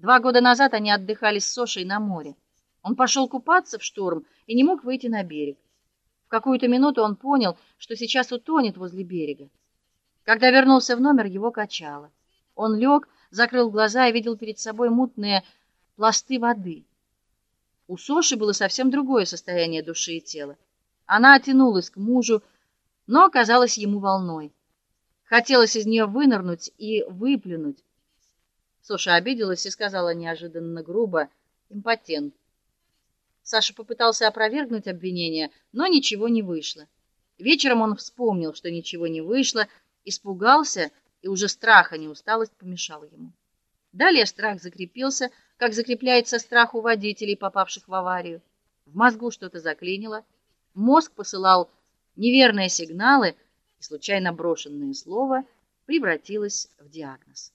Два года назад они отдыхали с Сошей на море. Он пошел купаться в шторм и не мог выйти на берег. В какую-то минуту он понял, что сейчас утонет возле берега. Когда вернулся в номер, его качало. Он лег, закрыл глаза и видел перед собой мутные пласты воды. У Соши было совсем другое состояние души и тела. Она тянулась к мужу, но оказалась ему волной. Хотелось из нее вынырнуть и выплюнуть. Соша обиделась и сказала неожиданно грубо: "Импотент". Саша попытался опровергнуть обвинение, но ничего не вышло. Вечером он вспомнил, что ничего не вышло, испугался, и уже страх, а не усталость помешала ему. Далее страх закрепился, как закрепляется страх у водителей, попавших в аварию. В мозгу что-то заклинило, мозг посылал неверные сигналы, и случайно брошенное слово превратилось в диагноз.